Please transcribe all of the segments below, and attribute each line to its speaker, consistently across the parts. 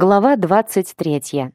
Speaker 1: Глава 23.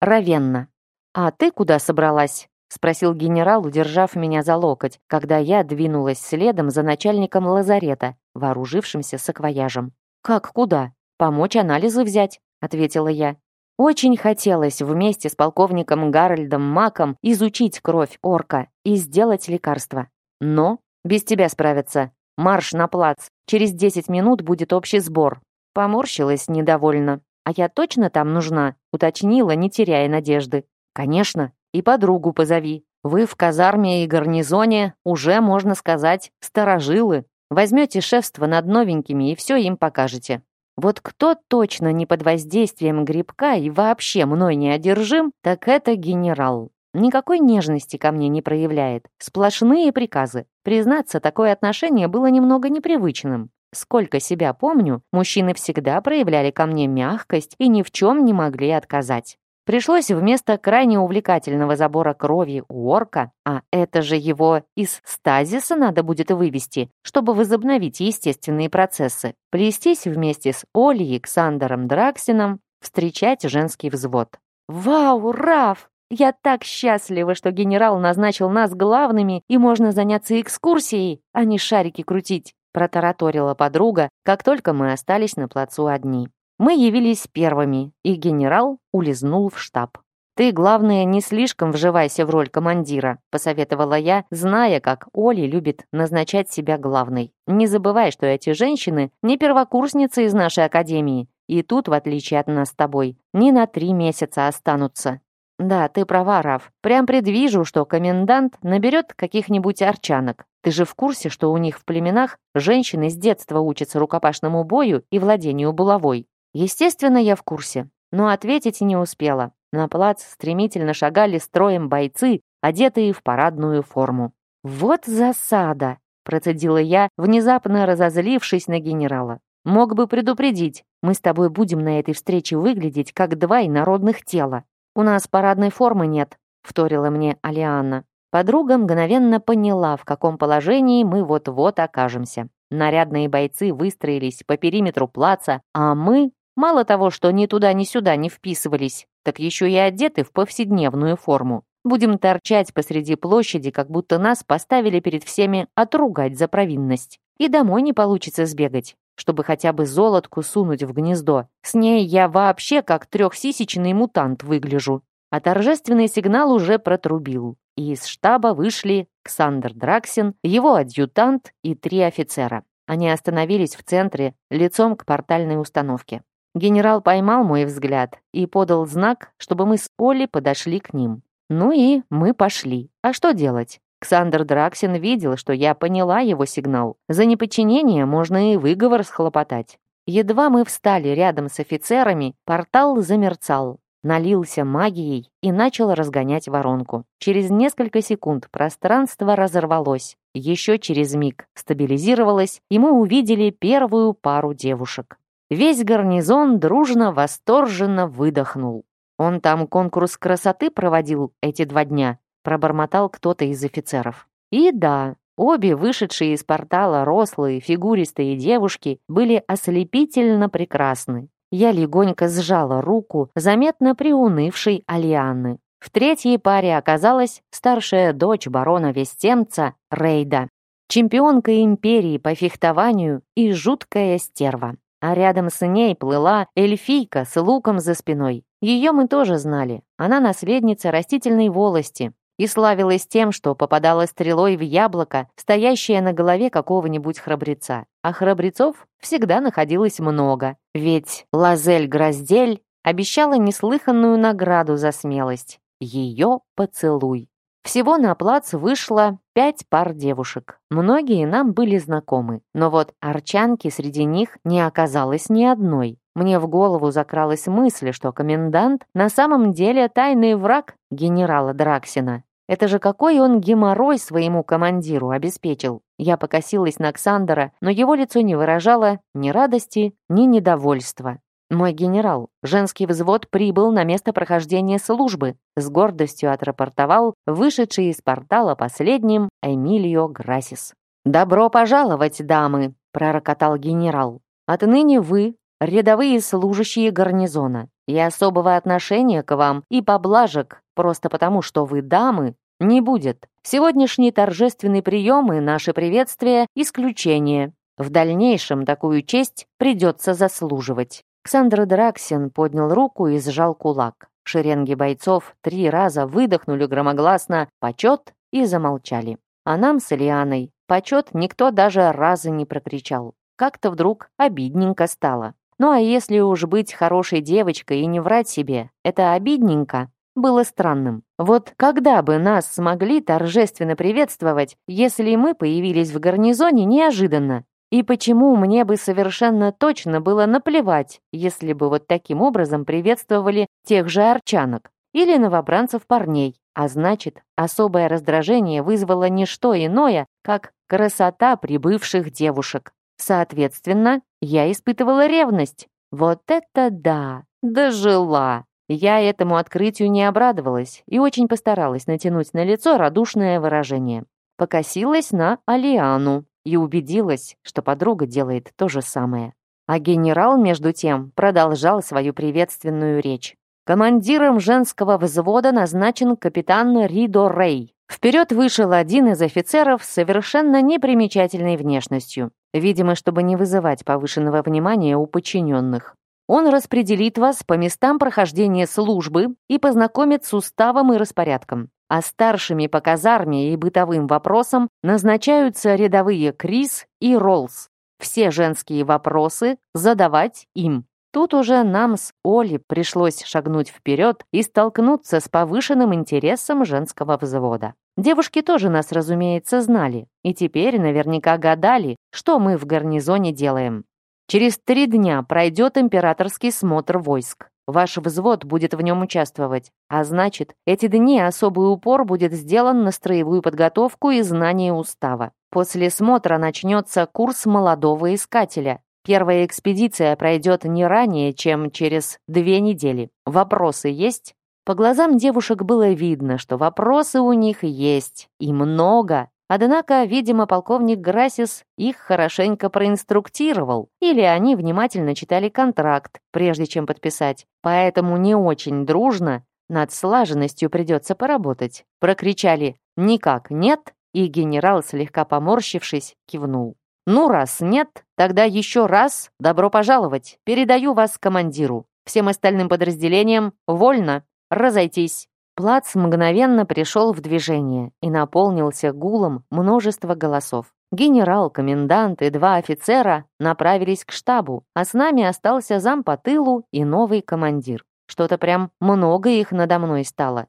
Speaker 1: Равенна. «А ты куда собралась?» — спросил генерал, удержав меня за локоть, когда я двинулась следом за начальником лазарета, вооружившимся саквояжем. «Как куда? Помочь анализы взять?» — ответила я. Очень хотелось вместе с полковником Гарольдом Маком изучить кровь орка и сделать лекарство. Но без тебя справиться. Марш на плац. Через 10 минут будет общий сбор. Поморщилась недовольно. «А я точно там нужна?» — уточнила, не теряя надежды. «Конечно. И подругу позови. Вы в казарме и гарнизоне уже, можно сказать, сторожилы. Возьмете шефство над новенькими и все им покажете. Вот кто точно не под воздействием грибка и вообще мной не одержим, так это генерал. Никакой нежности ко мне не проявляет. Сплошные приказы. Признаться, такое отношение было немного непривычным. Сколько себя помню, мужчины всегда проявляли ко мне мягкость и ни в чем не могли отказать. Пришлось вместо крайне увлекательного забора крови у орка, а это же его из стазиса надо будет вывести, чтобы возобновить естественные процессы, плестись вместе с Олей и Ксандером Драксином, встречать женский взвод. «Вау, Раф! Я так счастлива, что генерал назначил нас главными, и можно заняться экскурсией, а не шарики крутить протараторила подруга, как только мы остались на плацу одни. Мы явились первыми, и генерал улизнул в штаб. «Ты, главное, не слишком вживайся в роль командира», посоветовала я, зная, как Оля любит назначать себя главной. «Не забывай, что эти женщины не первокурсницы из нашей академии, и тут, в отличие от нас с тобой, не на три месяца останутся. «Да, ты права, Раф. Прям предвижу, что комендант наберет каких-нибудь арчанок. Ты же в курсе, что у них в племенах женщины с детства учатся рукопашному бою и владению булавой?» Естественно, я в курсе, но ответить не успела. На плац стремительно шагали строем бойцы, одетые в парадную форму. «Вот засада!» — процедила я, внезапно разозлившись на генерала. «Мог бы предупредить, мы с тобой будем на этой встрече выглядеть как два инородных тела. «У нас парадной формы нет», — вторила мне Алианна. Подруга мгновенно поняла, в каком положении мы вот-вот окажемся. Нарядные бойцы выстроились по периметру плаца, а мы, мало того, что ни туда, ни сюда не вписывались, так еще и одеты в повседневную форму. Будем торчать посреди площади, как будто нас поставили перед всеми отругать за провинность. И домой не получится сбегать чтобы хотя бы золотку сунуть в гнездо. С ней я вообще как трехсисечный мутант выгляжу. А торжественный сигнал уже протрубил. И из штаба вышли Ксандр Драксин, его адъютант и три офицера. Они остановились в центре, лицом к портальной установке. Генерал поймал мой взгляд и подал знак, чтобы мы с Олли подошли к ним. Ну и мы пошли. А что делать? Ксандр Драксин видел, что я поняла его сигнал. За неподчинение можно и выговор схлопотать. Едва мы встали рядом с офицерами, портал замерцал, налился магией и начал разгонять воронку. Через несколько секунд пространство разорвалось. Еще через миг стабилизировалось, и мы увидели первую пару девушек. Весь гарнизон дружно, восторженно выдохнул. Он там конкурс красоты проводил эти два дня пробормотал кто-то из офицеров. И да, обе вышедшие из портала рослые, фигуристые девушки были ослепительно прекрасны. Я легонько сжала руку заметно приунывшей Алианны. В третьей паре оказалась старшая дочь барона Вестемца Рейда, чемпионка империи по фехтованию и жуткая стерва. А рядом с ней плыла эльфийка с луком за спиной. Ее мы тоже знали. Она наследница растительной волости, и славилась тем, что попадала стрелой в яблоко, стоящее на голове какого-нибудь храбреца. А храбрецов всегда находилось много, ведь Лазель Гроздель обещала неслыханную награду за смелость — ее поцелуй. Всего на плац вышло пять пар девушек. Многие нам были знакомы, но вот арчанки среди них не оказалось ни одной. Мне в голову закралась мысль, что комендант на самом деле тайный враг генерала Драксина. Это же какой он геморрой своему командиру обеспечил. Я покосилась на Ксандера, но его лицо не выражало ни радости, ни недовольства. «Мой генерал, женский взвод прибыл на место прохождения службы», с гордостью отрапортовал вышедший из портала последним Эмилио Грасис. «Добро пожаловать, дамы!» — пророкотал генерал. «Отныне вы рядовые служащие гарнизона. И особого отношения к вам и поблажек, просто потому что вы дамы, не будет. Сегодняшний торжественный прием и наше приветствие – исключение. В дальнейшем такую честь придется заслуживать. Ксандр Драксин поднял руку и сжал кулак. Шеренги бойцов три раза выдохнули громогласно «почет» и замолчали. А нам с Ильяной почет никто даже раза не прокричал. Как-то вдруг обидненько стало. Ну а если уж быть хорошей девочкой и не врать себе, это обидненько было странным. Вот когда бы нас смогли торжественно приветствовать, если мы появились в гарнизоне неожиданно? И почему мне бы совершенно точно было наплевать, если бы вот таким образом приветствовали тех же арчанок или новобранцев парней? А значит, особое раздражение вызвало не что иное, как красота прибывших девушек. Соответственно, я испытывала ревность. Вот это да! Дожила! Я этому открытию не обрадовалась и очень постаралась натянуть на лицо радушное выражение. Покосилась на Алиану и убедилась, что подруга делает то же самое. А генерал, между тем, продолжал свою приветственную речь. Командиром женского взвода назначен капитан Ридо Рей. Вперед вышел один из офицеров с совершенно непримечательной внешностью. Видимо, чтобы не вызывать повышенного внимания у подчиненных. Он распределит вас по местам прохождения службы и познакомит с уставом и распорядком. А старшими по казарме и бытовым вопросам назначаются рядовые Крис и Роллс. Все женские вопросы задавать им. Тут уже нам с Оли пришлось шагнуть вперед и столкнуться с повышенным интересом женского взвода. Девушки тоже нас, разумеется, знали, и теперь наверняка гадали, что мы в гарнизоне делаем. Через три дня пройдет императорский смотр войск. Ваш взвод будет в нем участвовать, а значит, эти дни особый упор будет сделан на строевую подготовку и знание устава. После смотра начнется курс молодого искателя, Первая экспедиция пройдет не ранее, чем через две недели. Вопросы есть? По глазам девушек было видно, что вопросы у них есть. И много. Однако, видимо, полковник Грасис их хорошенько проинструктировал, или они внимательно читали контракт, прежде чем подписать. Поэтому не очень дружно над слаженностью придется поработать. Прокричали «Никак нет», и генерал, слегка поморщившись, кивнул. «Ну, раз нет, тогда еще раз добро пожаловать. Передаю вас командиру. Всем остальным подразделениям вольно разойтись». Плац мгновенно пришел в движение и наполнился гулом множества голосов. Генерал, комендант и два офицера направились к штабу, а с нами остался зам по тылу и новый командир. Что-то прям много их надо мной стало.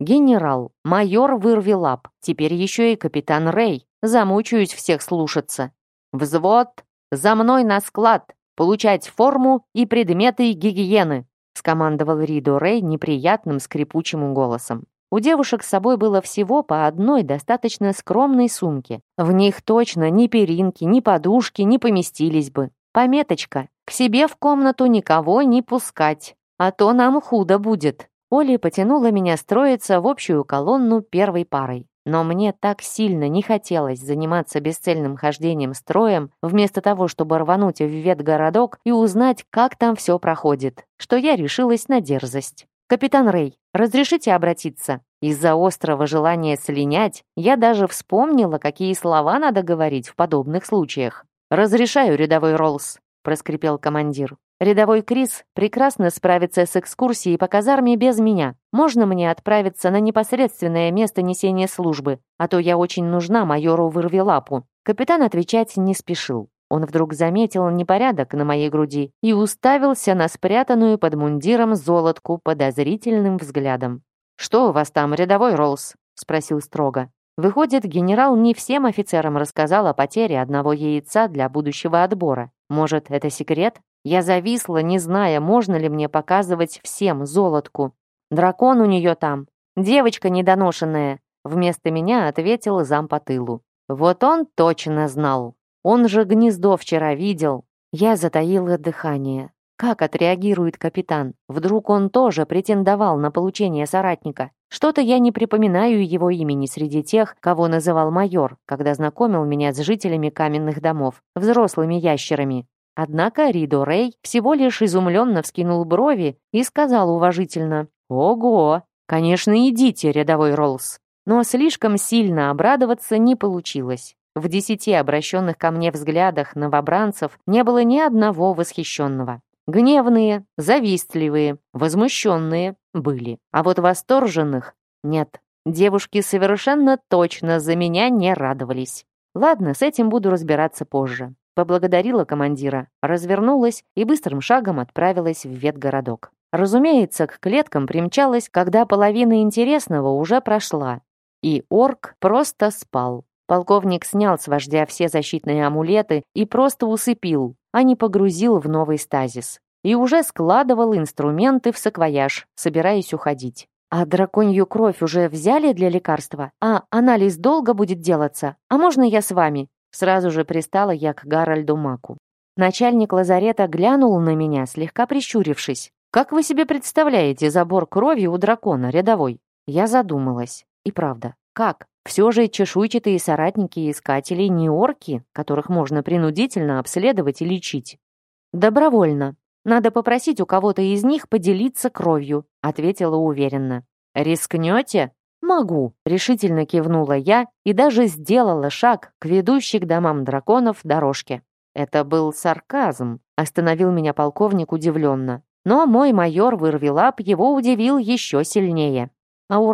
Speaker 1: Генерал, майор Вырвилап, теперь еще и капитан Рэй. Замучаюсь всех слушаться. «Взвод! За мной на склад! Получать форму и предметы гигиены!» Скомандовал Ридо Рэй неприятным скрипучим голосом. У девушек с собой было всего по одной достаточно скромной сумке. В них точно ни перинки, ни подушки не поместились бы. Пометочка. К себе в комнату никого не пускать, а то нам худо будет. Оля потянула меня строиться в общую колонну первой парой. Но мне так сильно не хотелось заниматься бесцельным хождением строем, вместо того, чтобы рвануть в ветгородок и узнать, как там все проходит, что я решилась на дерзость. «Капитан Рэй, разрешите обратиться?» Из-за острого желания слинять я даже вспомнила, какие слова надо говорить в подобных случаях. «Разрешаю, рядовой Роллс», — проскрипел командир. Рядовой Крис прекрасно справится с экскурсией по казарме без меня. Можно мне отправиться на непосредственное место несения службы, а то я очень нужна майору Вырвелапу». Капитан отвечать не спешил. Он вдруг заметил непорядок на моей груди и уставился на спрятанную под мундиром золотку подозрительным взглядом. «Что у вас там, рядовой Роллс?» — спросил строго. Выходит, генерал не всем офицерам рассказал о потере одного яйца для будущего отбора. Может, это секрет? Я зависла, не зная, можно ли мне показывать всем золотку. Дракон у нее там. Девочка недоношенная. Вместо меня ответил зам по тылу. Вот он точно знал. Он же гнездо вчера видел. Я затаила дыхание. Как отреагирует капитан? Вдруг он тоже претендовал на получение соратника? Что-то я не припоминаю его имени среди тех, кого называл майор, когда знакомил меня с жителями каменных домов, взрослыми ящерами. Однако Ридо Рэй всего лишь изумленно вскинул брови и сказал уважительно «Ого! Конечно, идите, рядовой Роллс». Но слишком сильно обрадоваться не получилось. В десяти обращенных ко мне взглядах новобранцев не было ни одного восхищенного. Гневные, завистливые, возмущенные были, а вот восторженных нет. Девушки совершенно точно за меня не радовались. Ладно, с этим буду разбираться позже. Поблагодарила командира, развернулась и быстрым шагом отправилась в ветгородок. Разумеется, к клеткам примчалась, когда половина интересного уже прошла. И орк просто спал. Полковник снял с вождя все защитные амулеты и просто усыпил, а не погрузил в новый стазис. И уже складывал инструменты в саквояж, собираясь уходить. «А драконью кровь уже взяли для лекарства? А анализ долго будет делаться? А можно я с вами?» Сразу же пристала я к Гарольду Маку. Начальник лазарета глянул на меня, слегка прищурившись. «Как вы себе представляете забор крови у дракона рядовой?» Я задумалась. И правда, как? Все же чешуйчатые соратники и искателей не орки, которых можно принудительно обследовать и лечить. Добровольно. Надо попросить у кого-то из них поделиться кровью, ответила уверенно. Рискнете? «Могу», — решительно кивнула я и даже сделала шаг к ведущей к домам драконов дорожке. Это был сарказм, остановил меня полковник удивленно. Но мой майор Вырвелап его удивил еще сильнее. А у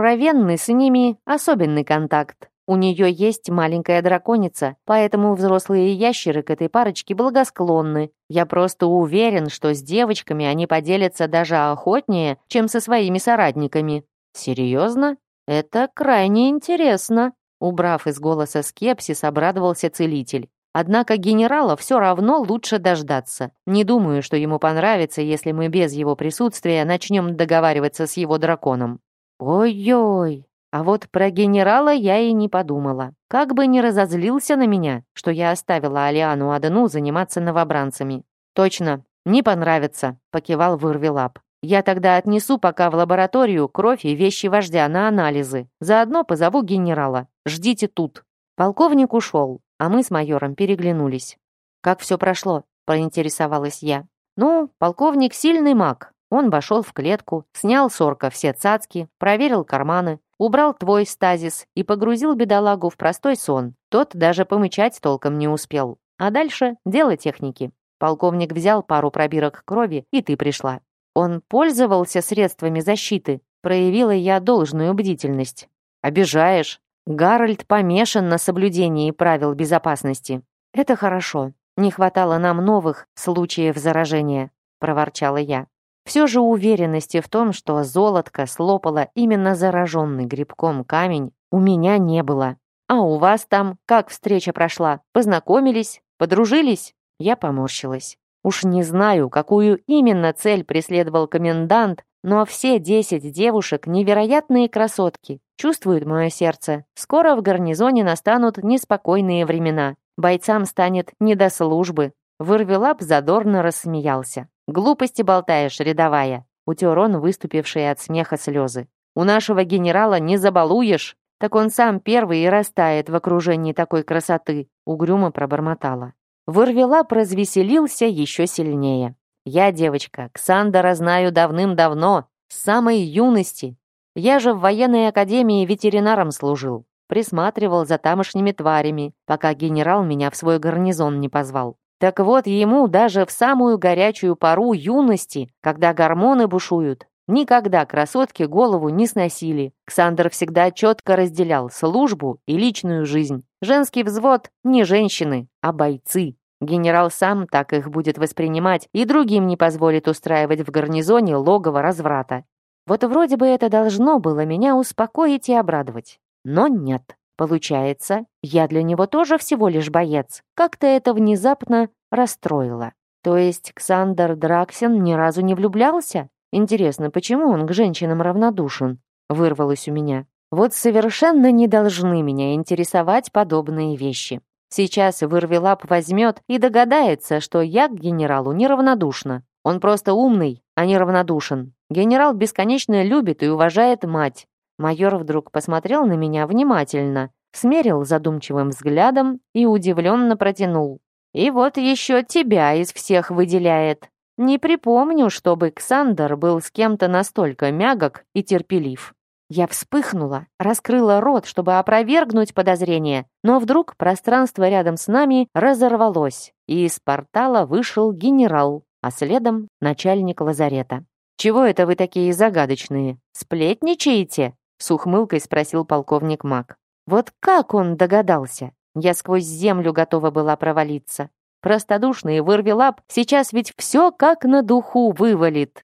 Speaker 1: с ними особенный контакт. У нее есть маленькая драконица, поэтому взрослые ящеры к этой парочке благосклонны. Я просто уверен, что с девочками они поделятся даже охотнее, чем со своими соратниками. Серьезно? «Это крайне интересно», — убрав из голоса скепсис, обрадовался целитель. Однако генерала все равно лучше дождаться. Не думаю, что ему понравится, если мы без его присутствия начнем договариваться с его драконом. Ой-ой, а вот про генерала я и не подумала. Как бы не разозлился на меня, что я оставила Алиану одну заниматься новобранцами. Точно, не понравится, покивал Вырвелап. Я тогда отнесу пока в лабораторию кровь и вещи вождя на анализы. Заодно позову генерала. Ждите тут». Полковник ушел, а мы с майором переглянулись. «Как все прошло?» – проинтересовалась я. «Ну, полковник сильный маг. Он вошел в клетку, снял с орка все цацки, проверил карманы, убрал твой стазис и погрузил бедолагу в простой сон. Тот даже помычать толком не успел. А дальше дело техники. Полковник взял пару пробирок крови, и ты пришла. Он пользовался средствами защиты. Проявила я должную бдительность. Обижаешь. Гарольд помешан на соблюдении правил безопасности. Это хорошо. Не хватало нам новых случаев заражения, проворчала я. Все же уверенности в том, что золотко слопало именно зараженный грибком камень, у меня не было. А у вас там как встреча прошла? Познакомились? Подружились? Я поморщилась. Уж не знаю, какую именно цель преследовал комендант, но все десять девушек — невероятные красотки. Чувствует мое сердце. Скоро в гарнизоне настанут неспокойные времена. Бойцам станет не до службы. Вырвелап задорно рассмеялся. «Глупости болтаешь, рядовая!» Утер он выступившие от смеха слезы. «У нашего генерала не забалуешь!» Так он сам первый и растает в окружении такой красоты, угрюмо пробормотала. Вырвелап развеселился еще сильнее. «Я, девочка, Ксандера знаю давным-давно, с самой юности. Я же в военной академии ветеринаром служил, присматривал за тамошними тварями, пока генерал меня в свой гарнизон не позвал. Так вот, ему даже в самую горячую пору юности, когда гормоны бушуют, никогда красотки голову не сносили. Ксандр всегда четко разделял службу и личную жизнь. Женский взвод не женщины, а бойцы. Генерал сам так их будет воспринимать и другим не позволит устраивать в гарнизоне логово разврата. Вот вроде бы это должно было меня успокоить и обрадовать. Но нет. Получается, я для него тоже всего лишь боец. Как-то это внезапно расстроило. То есть Ксандер Драксин ни разу не влюблялся? Интересно, почему он к женщинам равнодушен? Вырвалось у меня. Вот совершенно не должны меня интересовать подобные вещи. Сейчас Вырвелап возьмет и догадается, что я к генералу неравнодушна. Он просто умный, а не равнодушен. Генерал бесконечно любит и уважает мать. Майор вдруг посмотрел на меня внимательно, смерил задумчивым взглядом и удивленно протянул. И вот еще тебя из всех выделяет. Не припомню, чтобы Ксандр был с кем-то настолько мягок и терпелив. Я вспыхнула, раскрыла рот, чтобы опровергнуть подозрение, но вдруг пространство рядом с нами разорвалось, и из портала вышел генерал, а следом начальник лазарета. «Чего это вы такие загадочные? Сплетничаете?» С ухмылкой спросил полковник Мак. «Вот как он догадался? Я сквозь землю готова была провалиться. Простодушный вырви лап сейчас ведь все как на духу вывалит.